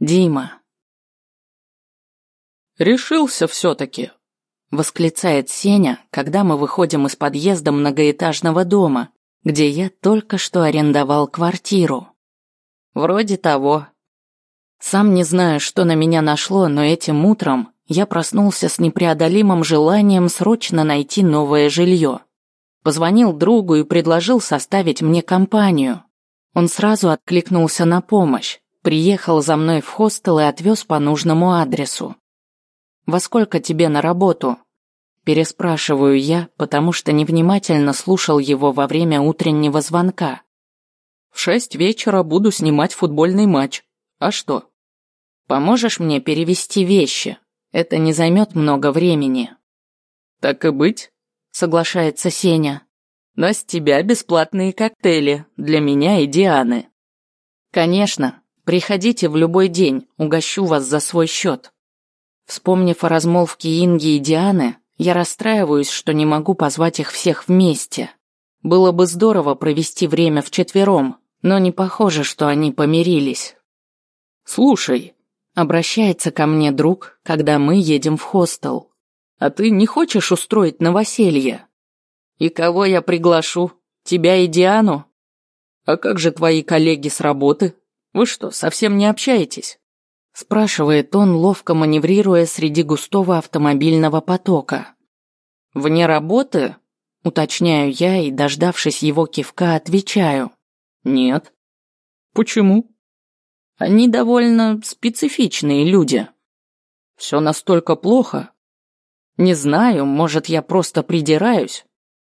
Дима. «Решился все-таки», — восклицает Сеня, когда мы выходим из подъезда многоэтажного дома, где я только что арендовал квартиру. «Вроде того». Сам не знаю, что на меня нашло, но этим утром я проснулся с непреодолимым желанием срочно найти новое жилье. Позвонил другу и предложил составить мне компанию. Он сразу откликнулся на помощь, приехал за мной в хостел и отвез по нужному адресу. «Во сколько тебе на работу?» Переспрашиваю я, потому что невнимательно слушал его во время утреннего звонка. «В шесть вечера буду снимать футбольный матч. А что?» «Поможешь мне перевести вещи? Это не займет много времени». «Так и быть», — соглашается Сеня. «Но с тебя бесплатные коктейли для меня и Дианы». «Конечно, приходите в любой день, угощу вас за свой счет». Вспомнив о размолвке Инги и Дианы, я расстраиваюсь, что не могу позвать их всех вместе. Было бы здорово провести время вчетвером, но не похоже, что они помирились. «Слушай», — обращается ко мне друг, когда мы едем в хостел. «А ты не хочешь устроить новоселье?» «И кого я приглашу? Тебя и Диану?» «А как же твои коллеги с работы? Вы что, совсем не общаетесь?» Спрашивает он, ловко маневрируя среди густого автомобильного потока. «Вне работы?» Уточняю я и, дождавшись его кивка, отвечаю. «Нет». «Почему?» «Они довольно специфичные люди». «Все настолько плохо?» «Не знаю, может, я просто придираюсь».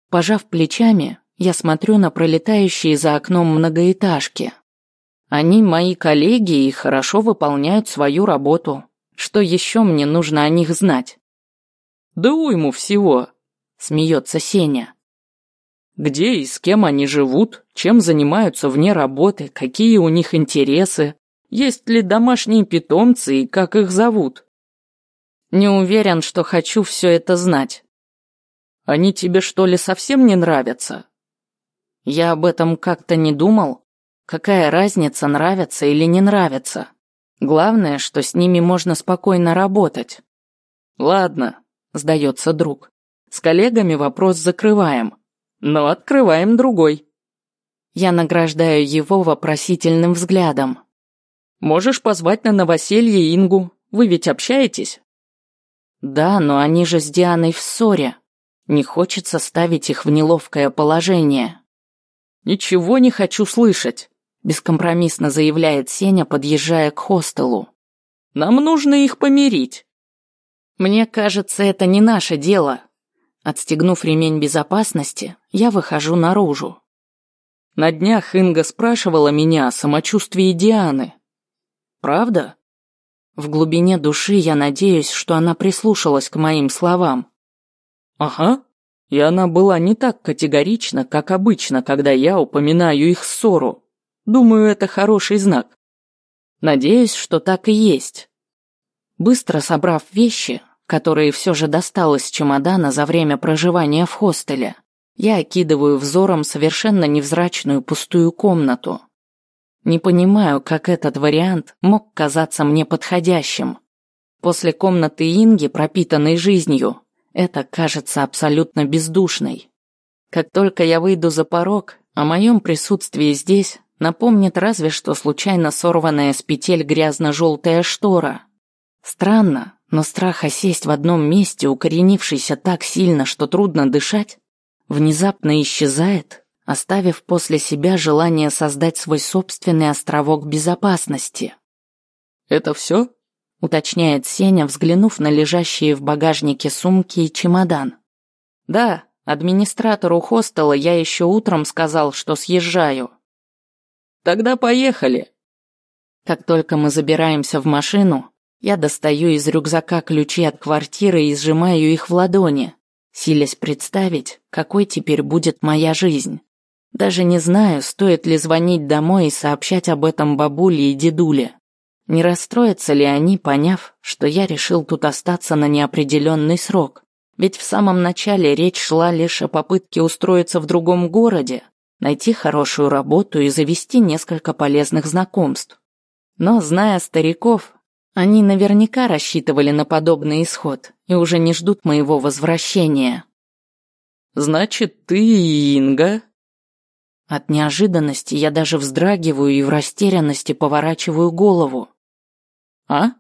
Пожав плечами, я смотрю на пролетающие за окном многоэтажки. Они мои коллеги и хорошо выполняют свою работу. Что еще мне нужно о них знать? Да уйму всего, смеется Сеня. Где и с кем они живут, чем занимаются вне работы, какие у них интересы, есть ли домашние питомцы и как их зовут. Не уверен, что хочу все это знать. Они тебе что ли совсем не нравятся? Я об этом как-то не думал. Какая разница, нравится или не нравится? Главное, что с ними можно спокойно работать. Ладно, сдается друг. С коллегами вопрос закрываем, но открываем другой. Я награждаю его вопросительным взглядом. Можешь позвать на новоселье Ингу, вы ведь общаетесь? Да, но они же с Дианой в ссоре. Не хочется ставить их в неловкое положение. Ничего не хочу слышать бескомпромиссно заявляет Сеня, подъезжая к хостелу. Нам нужно их помирить. Мне кажется, это не наше дело. Отстегнув ремень безопасности, я выхожу наружу. На днях Инга спрашивала меня о самочувствии Дианы. Правда? В глубине души я надеюсь, что она прислушалась к моим словам. Ага. И она была не так категорична, как обычно, когда я упоминаю их ссору. Думаю, это хороший знак. Надеюсь, что так и есть. Быстро собрав вещи, которые все же досталось чемодана за время проживания в хостеле, я окидываю взором совершенно невзрачную пустую комнату. Не понимаю, как этот вариант мог казаться мне подходящим. После комнаты Инги, пропитанной жизнью, это кажется абсолютно бездушной. Как только я выйду за порог, о моем присутствии здесь Напомнит разве что случайно сорванная с петель грязно-желтая штора. Странно, но страх осесть в одном месте, укоренившийся так сильно, что трудно дышать, внезапно исчезает, оставив после себя желание создать свой собственный островок безопасности. «Это все?» — уточняет Сеня, взглянув на лежащие в багажнике сумки и чемодан. «Да, администратору хостела я еще утром сказал, что съезжаю. Тогда поехали. Как только мы забираемся в машину, я достаю из рюкзака ключи от квартиры и сжимаю их в ладони, силясь представить, какой теперь будет моя жизнь. Даже не знаю, стоит ли звонить домой и сообщать об этом бабуле и дедуле. Не расстроятся ли они, поняв, что я решил тут остаться на неопределенный срок? Ведь в самом начале речь шла лишь о попытке устроиться в другом городе, найти хорошую работу и завести несколько полезных знакомств. Но, зная стариков, они наверняка рассчитывали на подобный исход и уже не ждут моего возвращения. «Значит, ты и Инга?» От неожиданности я даже вздрагиваю и в растерянности поворачиваю голову. «А?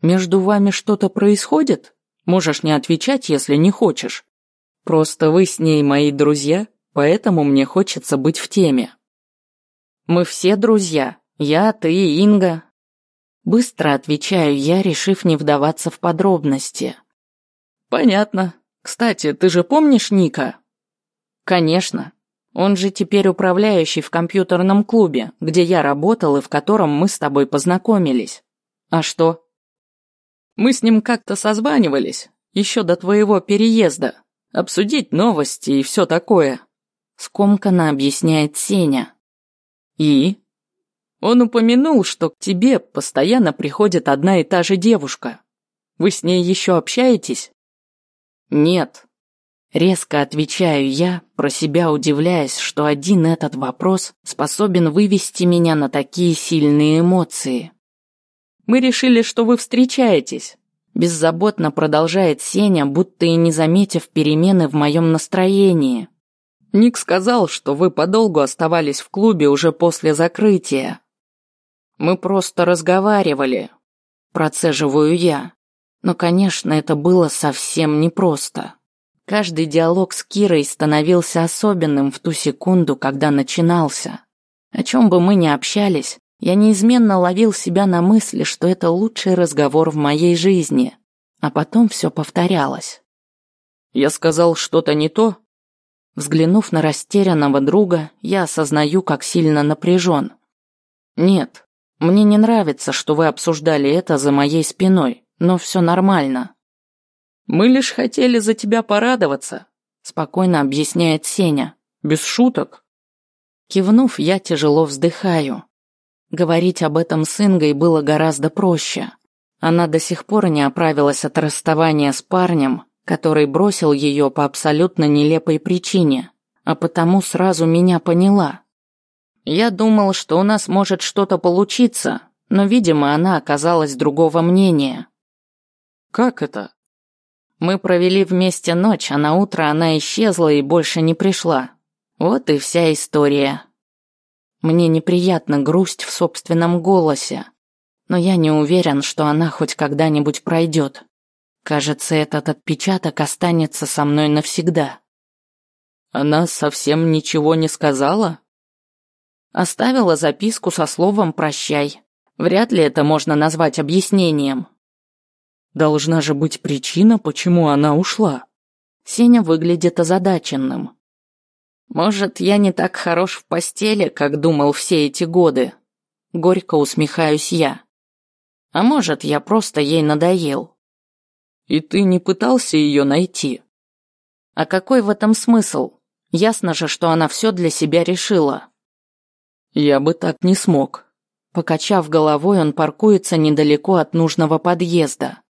Между вами что-то происходит? Можешь не отвечать, если не хочешь. Просто вы с ней мои друзья, поэтому мне хочется быть в теме». «Мы все друзья. Я, ты и Инга». Быстро отвечаю я, решив не вдаваться в подробности. «Понятно. Кстати, ты же помнишь Ника?» «Конечно. Он же теперь управляющий в компьютерном клубе, где я работал и в котором мы с тобой познакомились. А что?» «Мы с ним как-то созванивались, еще до твоего переезда. Обсудить новости и все такое», — скомканно объясняет Сеня. «И?» Он упомянул, что к тебе постоянно приходит одна и та же девушка. Вы с ней еще общаетесь? Нет. Резко отвечаю я, про себя удивляясь, что один этот вопрос способен вывести меня на такие сильные эмоции. Мы решили, что вы встречаетесь. Беззаботно продолжает Сеня, будто и не заметив перемены в моем настроении. Ник сказал, что вы подолгу оставались в клубе уже после закрытия. Мы просто разговаривали. Процеживаю я. Но, конечно, это было совсем непросто. Каждый диалог с Кирой становился особенным в ту секунду, когда начинался. О чем бы мы ни общались, я неизменно ловил себя на мысли, что это лучший разговор в моей жизни. А потом все повторялось. «Я сказал что-то не то?» Взглянув на растерянного друга, я осознаю, как сильно напряжен. «Нет, мне не нравится, что вы обсуждали это за моей спиной, но все нормально. Мы лишь хотели за тебя порадоваться, спокойно объясняет Сеня. Без шуток. Кивнув, я тяжело вздыхаю. Говорить об этом с Ингой было гораздо проще. Она до сих пор не оправилась от расставания с парнем, который бросил ее по абсолютно нелепой причине, а потому сразу меня поняла. Я думал, что у нас может что-то получиться, но, видимо, она оказалась другого мнения. Как это? Мы провели вместе ночь, а на утро она исчезла и больше не пришла. Вот и вся история. Мне неприятна грусть в собственном голосе, но я не уверен, что она хоть когда-нибудь пройдет. Кажется, этот отпечаток останется со мной навсегда. Она совсем ничего не сказала? Оставила записку со словом «прощай». Вряд ли это можно назвать объяснением. Должна же быть причина, почему она ушла. Сеня выглядит озадаченным. Может, я не так хорош в постели, как думал все эти годы. Горько усмехаюсь я. А может, я просто ей надоел. И ты не пытался ее найти? А какой в этом смысл? Ясно же, что она все для себя решила. Я бы так не смог. Покачав головой, он паркуется недалеко от нужного подъезда.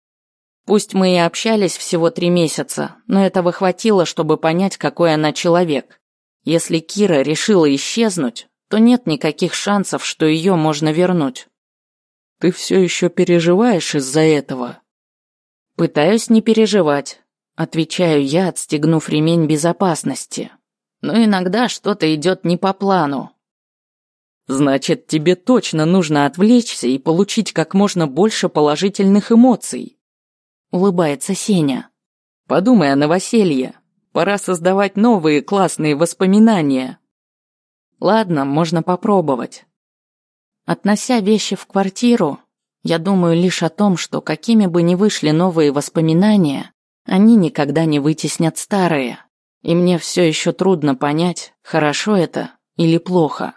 Пусть мы и общались всего три месяца, но этого хватило, чтобы понять, какой она человек. Если Кира решила исчезнуть, то нет никаких шансов, что ее можно вернуть. Ты все еще переживаешь из-за этого? Пытаюсь не переживать, отвечаю я, отстегнув ремень безопасности. Но иногда что-то идет не по плану, Значит, тебе точно нужно отвлечься и получить как можно больше положительных эмоций. Улыбается Сеня. Подумай о новоселье. Пора создавать новые классные воспоминания. Ладно, можно попробовать. Относя вещи в квартиру, я думаю лишь о том, что какими бы ни вышли новые воспоминания, они никогда не вытеснят старые. И мне все еще трудно понять, хорошо это или плохо.